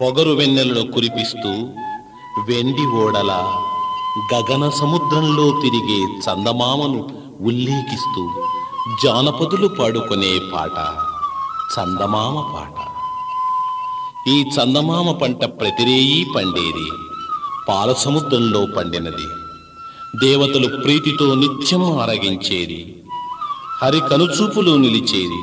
పొగరు వెన్నెలను కురిపిస్తూ వెండి ఓడల గగన సముద్రంలో తిరిగే చందమామను ఉల్లేఖిస్తూ జానపదులు పాడుకునే పాట చందమామ పాట. ఈ చందమామ పంట ప్రతిరేయీ పండేది పాల సముద్రంలో పండినది. దేవతలు ప్రీతితో నిత్యం ఆరగించేది హరి కనుచూపులు నిలిచేది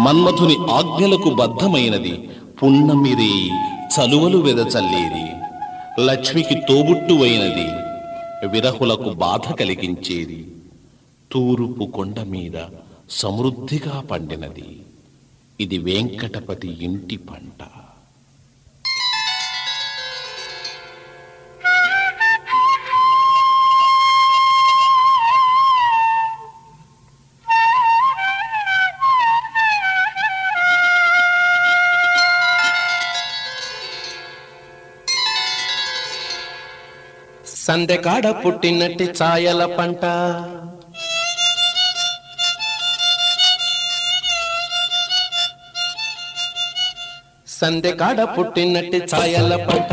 మన్మథుని ఆజ్ఞలకు బద్ధమైనది పున్నమిరి చలువలు వెదచల్లేది లక్ష్మికి తోబుట్టువైనది విరహులకు బాధ కలిగించేది. తూరుపు కొండ మీద సమృద్ధిగా పండినది. ఇది వెంకటపతి ఇంటి పంట. సందెకాడ పుట్టినట్టి ఛాయల పంట. సందెకాడ పుట్టినట్టి ఛాయల పంట.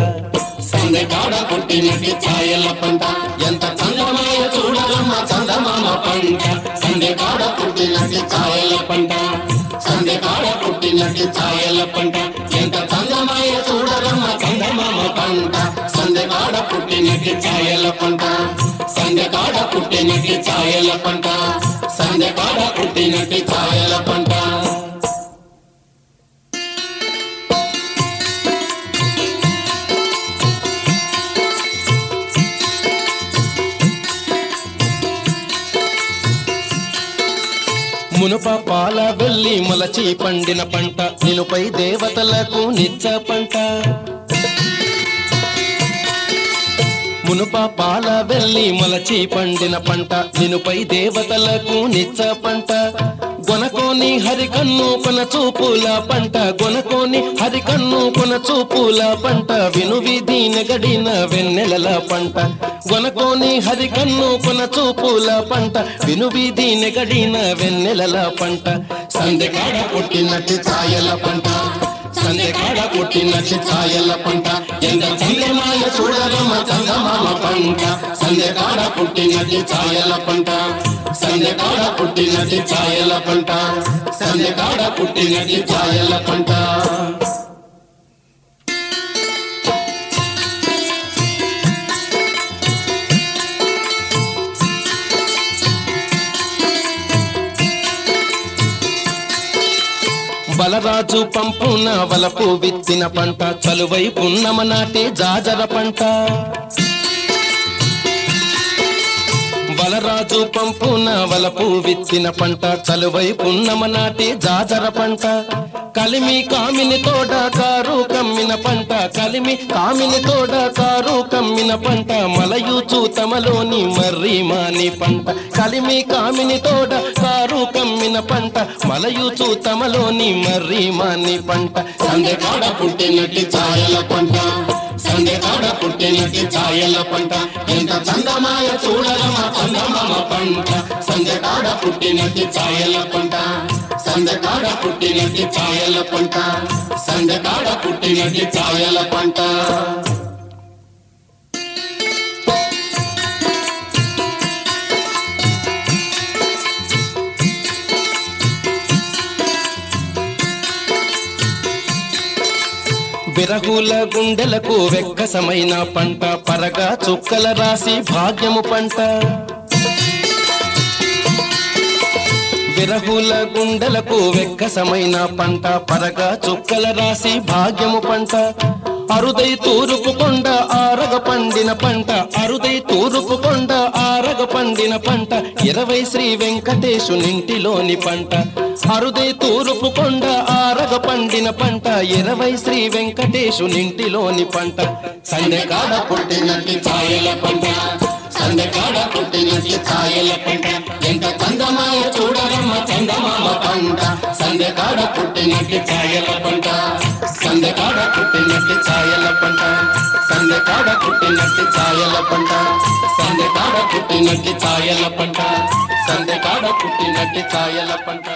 సందెకాడ పుట్టినట్టి ఛాయల పంట. ఎంత చందమాయ చూడమ్మ చందమామ పంట. సందెకాడ పుట్టినట్టి ఛాయల పంట. సందెకాడ పుట్టినట్టి ఛాయల పంట. ఎంత చందమాయ చూడమ్మ సందెకాడ పుట్టినట్టి ఛాయల పంట. సందెకాడ పుట్టినట్టి ఛాయల పంట. సందెకాడ పుట్టినట్టి ఛాయల పంట. మునుప పాల వెళ్ళి మొలచి పండిన పంట. నిలుపై దేవతలకు నిచ్చ పంట. పునుప పాల వెళ్ళి మొలచి పండిన పంట నినుపై దేవతలకు నిచ్చ పంట. గొనకోని హరికన్ను కొన చూపుల పంట గొనకోని హరికన్ను కొన చూపుల పంట. విను నెగడిన వెన్నెలల పంట గొనకోని హరికన్ను కొన చూపుల పంట. విను వీధి నెగడిన వెన్నెలల పంట సందెకాడ పుట్టినట్టు ఛాయల పంట. సందెకాడ పుట్టినట్టి ఛాయల పంట. ఎంత చందమాయ చూడరమ్మ చందమామ పంట. సందెకాడ పుట్టిన ఛాయల పంట. సందెకాడ పుట్టిన ఛాయల పంట. సందెకాడ పుట్టిన ఛాయల పంట. బలరాజు పంపున వలపు విత్తిన పంట చలువై పున్నమ జాజర పంట. బలరాజు పంపున వలపు విత్తిన పంట చలువై పున్నమ నాటి జాజర పంట. కలిమి కామిని తోడ కారు కమ్మిన పంట కలిమి కామిని తోడ కారు కమ్మిన పంట మలయూచు తమలోని మర్రి మాని పంట. కలిమి కామిని తోడ కారు కమ్మిన పంట మలయూచు తమలోని మర్రి మాని పంట. సందెకాడ పుట్టినట్టి ఛాయల పంట సందెకాడ పుట్టినట్టి ఛాయల పంట. ఎంత చందమాయ చూడాలి చందమామ పంట. సందెకాడ పుట్టినట్టి ఛాయల పంట. సందెకాడ పుట్టినట్టి ఛాయల పంట. సందెకాడ పుట్టినట్టి ఛాయల పంట. విరగుల గుండెలకు వెక్కసమైన పంట. పరగా చుక్కల రాసి భాగ్యము పంట. విరహుల గుండెలకు వెక్కసమైన పంట పరగా చుక్కల రాసి భాగ్యము పంట. అరుదై తూరుపు కొండ ఆరగ పండిన పంట అరుదై తూరుపు కొండ ఆరగ పండిన పంట ఇరవై శ్రీ వెంకటేశునింటిలోని పంట. అరుదై తూరుపు కొండ ఆరగ పండిన పంట ఇరవై శ్రీ వెంకటేశునింటిలోని పంట. సందెకాడ పుట్టినట్టి ఛాయల పంట. సందెకాడ పుట్టినట్టి ఛాయల పంట ఎంత చందమాయ చూడరమ్మ చందమామ పంట సందెకాడ పుట్టినట్టి ఛాయల పంట సందెకాడ పుట్టినట్టి ఛాయల పంట సందెకాడ పుట్టినట్టి ఛాయల పంట సందెకాడ పుట్టినట్టి ఛాయల పంట సందెకాడ పుట్టినట్టి ఛాయల పంట